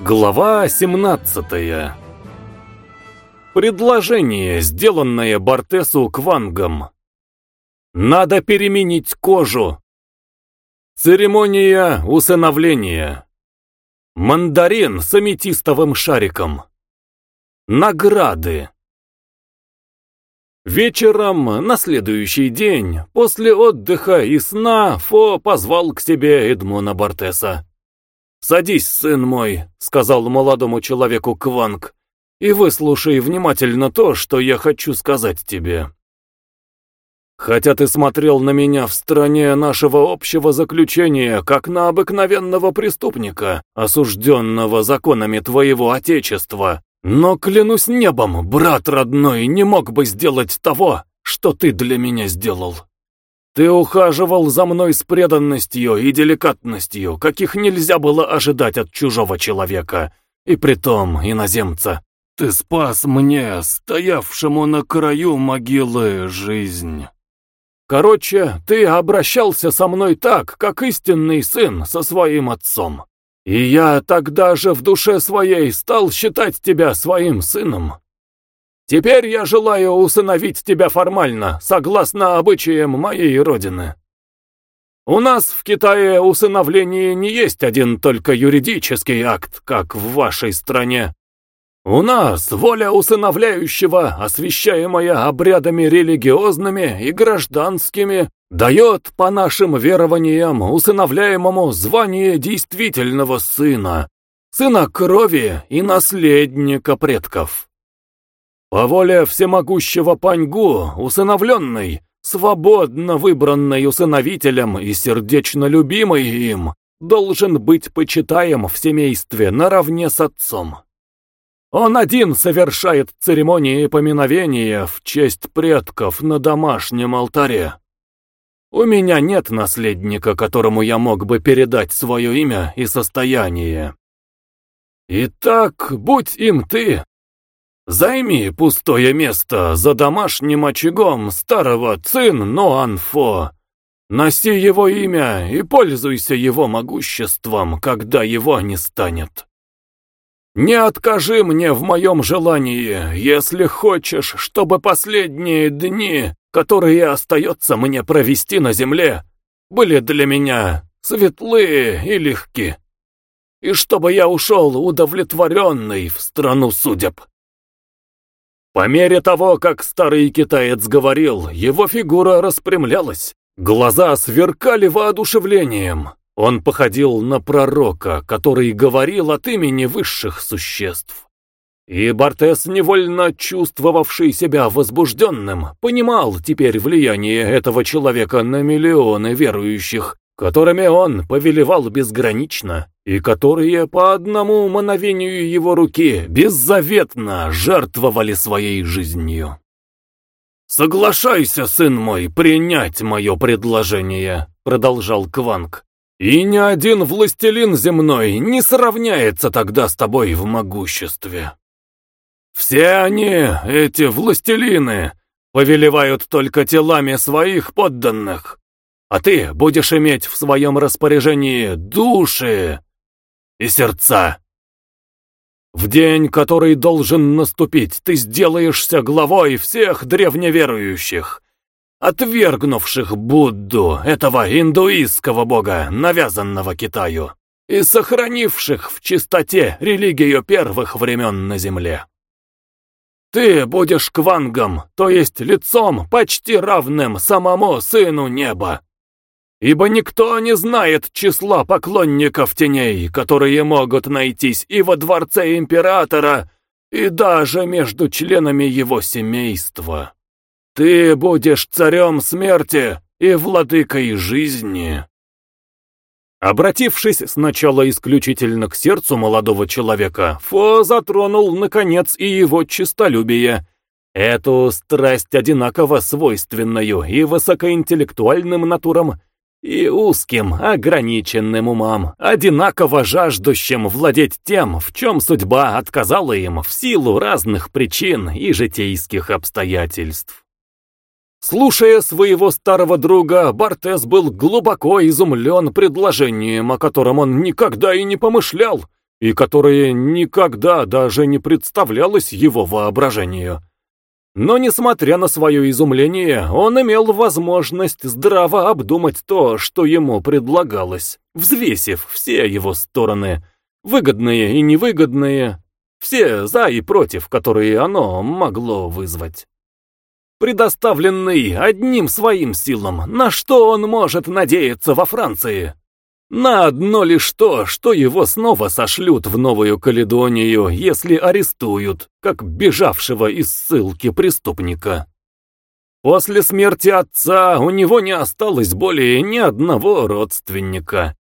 Глава 17 Предложение, сделанное Бортесу Квангом. Надо переменить кожу. Церемония усыновления. Мандарин с аметистовым шариком. Награды. Вечером, на следующий день, после отдыха и сна, Фо позвал к себе Эдмона Бортеса. «Садись, сын мой», — сказал молодому человеку Кванг, «и выслушай внимательно то, что я хочу сказать тебе. Хотя ты смотрел на меня в стране нашего общего заключения, как на обыкновенного преступника, осужденного законами твоего отечества, но, клянусь небом, брат родной не мог бы сделать того, что ты для меня сделал». Ты ухаживал за мной с преданностью и деликатностью, каких нельзя было ожидать от чужого человека, и притом иноземца. Ты спас мне, стоявшему на краю могилы, жизнь. Короче, ты обращался со мной так, как истинный сын со своим отцом. И я тогда же в душе своей стал считать тебя своим сыном. Теперь я желаю усыновить тебя формально, согласно обычаям моей родины. У нас в Китае усыновление не есть один только юридический акт, как в вашей стране. У нас воля усыновляющего, освящаемая обрядами религиозными и гражданскими, дает, по нашим верованиям, усыновляемому звание действительного сына, сына крови и наследника предков. По воле всемогущего Паньгу, усыновленный, свободно выбранный усыновителем и сердечно любимый им, должен быть почитаем в семействе наравне с отцом. Он один совершает церемонии поминовения в честь предков на домашнем алтаре. У меня нет наследника, которому я мог бы передать свое имя и состояние. Итак, будь им ты, Займи пустое место за домашним очагом старого Цин Ноанфо. Носи его имя и пользуйся его могуществом, когда его не станет. Не откажи мне в моем желании, если хочешь, чтобы последние дни, которые остается мне провести на земле, были для меня светлые и легки, и чтобы я ушел удовлетворенный в страну судеб. По мере того, как старый китаец говорил, его фигура распрямлялась, глаза сверкали воодушевлением. Он походил на пророка, который говорил от имени высших существ. И Бартес, невольно чувствовавший себя возбужденным, понимал теперь влияние этого человека на миллионы верующих, которыми он повелевал безгранично, и которые по одному мановению его руки беззаветно жертвовали своей жизнью. «Соглашайся, сын мой, принять мое предложение», — продолжал Кванг. «И ни один властелин земной не сравняется тогда с тобой в могуществе. Все они, эти властелины, повелевают только телами своих подданных, а ты будешь иметь в своем распоряжении души и сердца. В день, который должен наступить, ты сделаешься главой всех древневерующих, отвергнувших Будду, этого индуистского бога, навязанного Китаю, и сохранивших в чистоте религию первых времен на земле. Ты будешь квангом, то есть лицом, почти равным самому Сыну Неба. Ибо никто не знает числа поклонников теней, которые могут найтись и во дворце императора, и даже между членами его семейства. Ты будешь царем смерти и владыкой жизни. Обратившись сначала исключительно к сердцу молодого человека, Фо затронул, наконец, и его честолюбие, эту страсть одинаково свойственную и высокоинтеллектуальным натурам, и узким, ограниченным умам, одинаково жаждущим владеть тем, в чем судьба отказала им в силу разных причин и житейских обстоятельств. Слушая своего старого друга, Бартес был глубоко изумлен предложением, о котором он никогда и не помышлял, и которое никогда даже не представлялось его воображению. Но, несмотря на свое изумление, он имел возможность здраво обдумать то, что ему предлагалось, взвесив все его стороны, выгодные и невыгодные, все за и против, которые оно могло вызвать. Предоставленный одним своим силам, на что он может надеяться во Франции? На одно лишь то, что его снова сошлют в Новую Каледонию, если арестуют, как бежавшего из ссылки преступника. После смерти отца у него не осталось более ни одного родственника.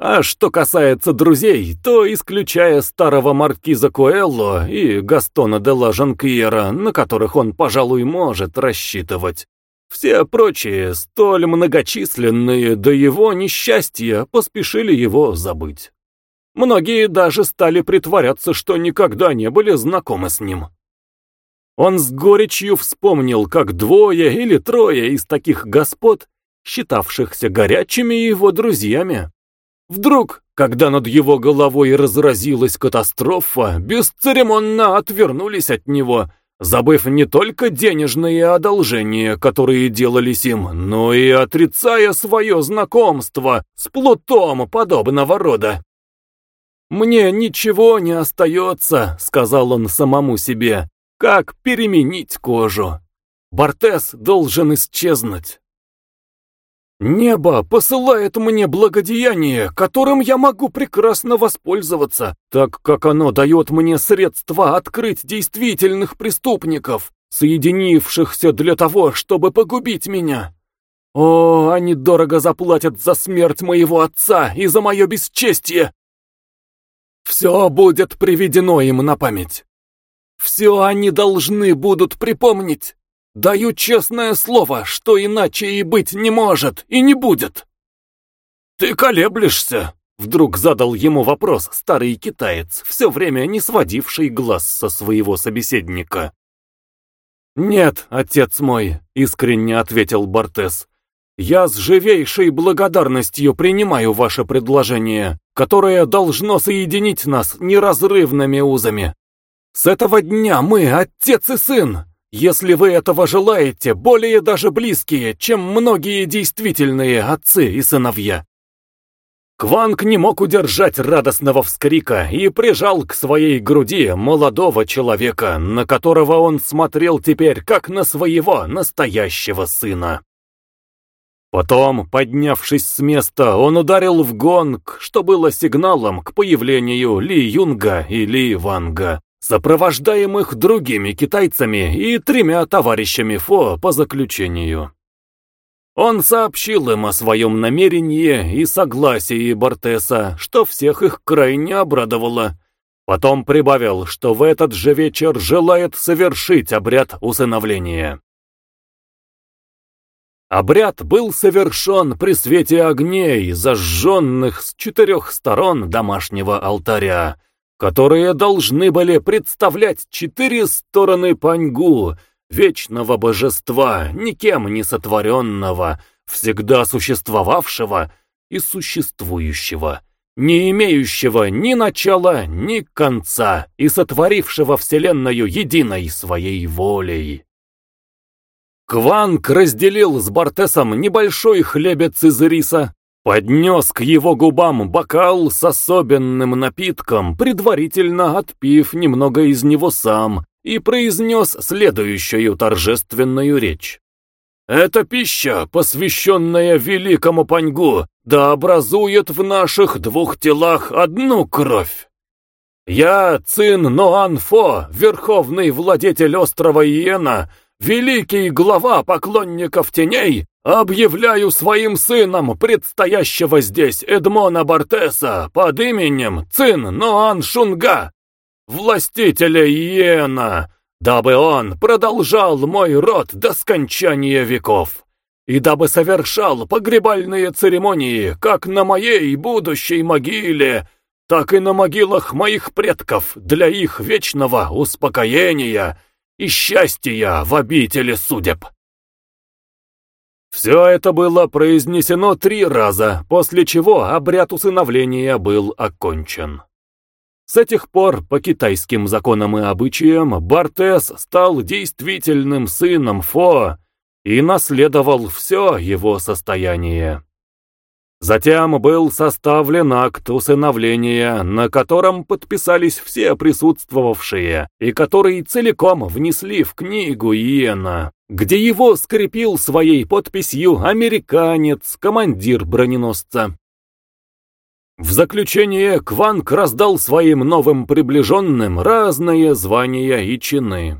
А что касается друзей, то, исключая старого маркиза Куэлло и Гастона де ла Жанкьера, на которых он, пожалуй, может рассчитывать, все прочие, столь многочисленные до его несчастья, поспешили его забыть. Многие даже стали притворяться, что никогда не были знакомы с ним. Он с горечью вспомнил, как двое или трое из таких господ, считавшихся горячими его друзьями, вдруг, когда над его головой разразилась катастрофа, бесцеремонно отвернулись от него забыв не только денежные одолжения, которые делались им, но и отрицая свое знакомство с плутом подобного рода. «Мне ничего не остается», — сказал он самому себе, — «как переменить кожу. Бортес должен исчезнуть». Небо посылает мне благодеяние, которым я могу прекрасно воспользоваться, так как оно дает мне средства открыть действительных преступников, соединившихся для того, чтобы погубить меня. О, они дорого заплатят за смерть моего отца и за мое бесчестие. Все будет приведено им на память. Все они должны будут припомнить. Даю честное слово, что иначе и быть не может, и не будет. Ты колеблешься, вдруг задал ему вопрос старый китаец, все время не сводивший глаз со своего собеседника. «Нет, отец мой», — искренне ответил Бортес, — «я с живейшей благодарностью принимаю ваше предложение, которое должно соединить нас неразрывными узами. С этого дня мы отец и сын, если вы этого желаете, более даже близкие, чем многие действительные отцы и сыновья. Кванг не мог удержать радостного вскрика и прижал к своей груди молодого человека, на которого он смотрел теперь как на своего настоящего сына. Потом, поднявшись с места, он ударил в гонг, что было сигналом к появлению Ли Юнга и Ли Ванга сопровождаемых другими китайцами и тремя товарищами Фо по заключению. Он сообщил им о своем намерении и согласии Бортеса, что всех их крайне обрадовало. Потом прибавил, что в этот же вечер желает совершить обряд усыновления. Обряд был совершен при свете огней, зажженных с четырех сторон домашнего алтаря, которые должны были представлять четыре стороны Паньгу, вечного божества, никем не сотворенного, всегда существовавшего и существующего, не имеющего ни начала, ни конца и сотворившего Вселенную единой своей волей. Кванг разделил с Бартесом небольшой хлебец из риса, Поднес к его губам бокал с особенным напитком, предварительно отпив немного из него сам, и произнес следующую торжественную речь. «Эта пища, посвященная великому Паньгу, да образует в наших двух телах одну кровь. Я, Цин Ноанфо, верховный владетель острова Иена, великий глава поклонников теней, объявляю своим сыном предстоящего здесь Эдмона Бартеса под именем Цин Ноан Шунга, властителя Иена, дабы он продолжал мой род до скончания веков, и дабы совершал погребальные церемонии как на моей будущей могиле, так и на могилах моих предков для их вечного успокоения и счастья в обители судеб. Все это было произнесено три раза, после чего обряд усыновления был окончен. С этих пор, по китайским законам и обычаям, Бартес стал действительным сыном Фо и наследовал все его состояние. Затем был составлен акт усыновления, на котором подписались все присутствовавшие, и который целиком внесли в книгу Иена, где его скрепил своей подписью американец, командир броненосца. В заключение Кванг раздал своим новым приближенным разные звания и чины.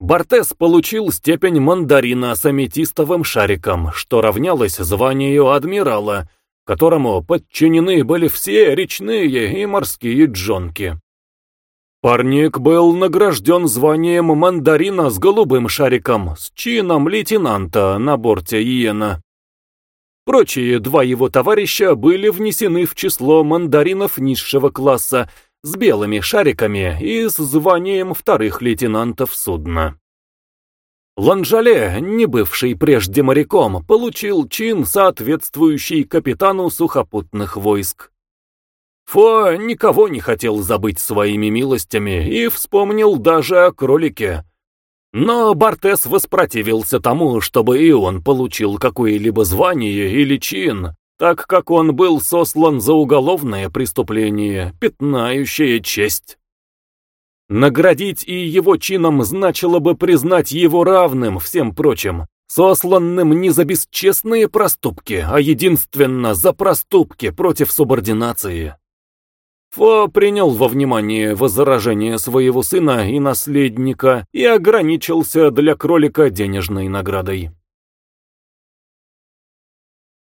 Бортес получил степень мандарина с аметистовым шариком, что равнялось званию адмирала, которому подчинены были все речные и морские джонки. Парник был награжден званием мандарина с голубым шариком, с чином лейтенанта на борте Иена. Прочие два его товарища были внесены в число мандаринов низшего класса с белыми шариками и с званием вторых лейтенантов судна. Ланжале, не бывший прежде моряком, получил чин, соответствующий капитану сухопутных войск. Фо никого не хотел забыть своими милостями и вспомнил даже о кролике, но Бартес воспротивился тому, чтобы и он получил какое-либо звание или чин, так как он был сослан за уголовное преступление, пятнающее честь. Наградить и его чином значило бы признать его равным всем прочим, сосланным не за бесчестные проступки, а единственно за проступки против субординации. Фо принял во внимание возражение своего сына и наследника и ограничился для кролика денежной наградой.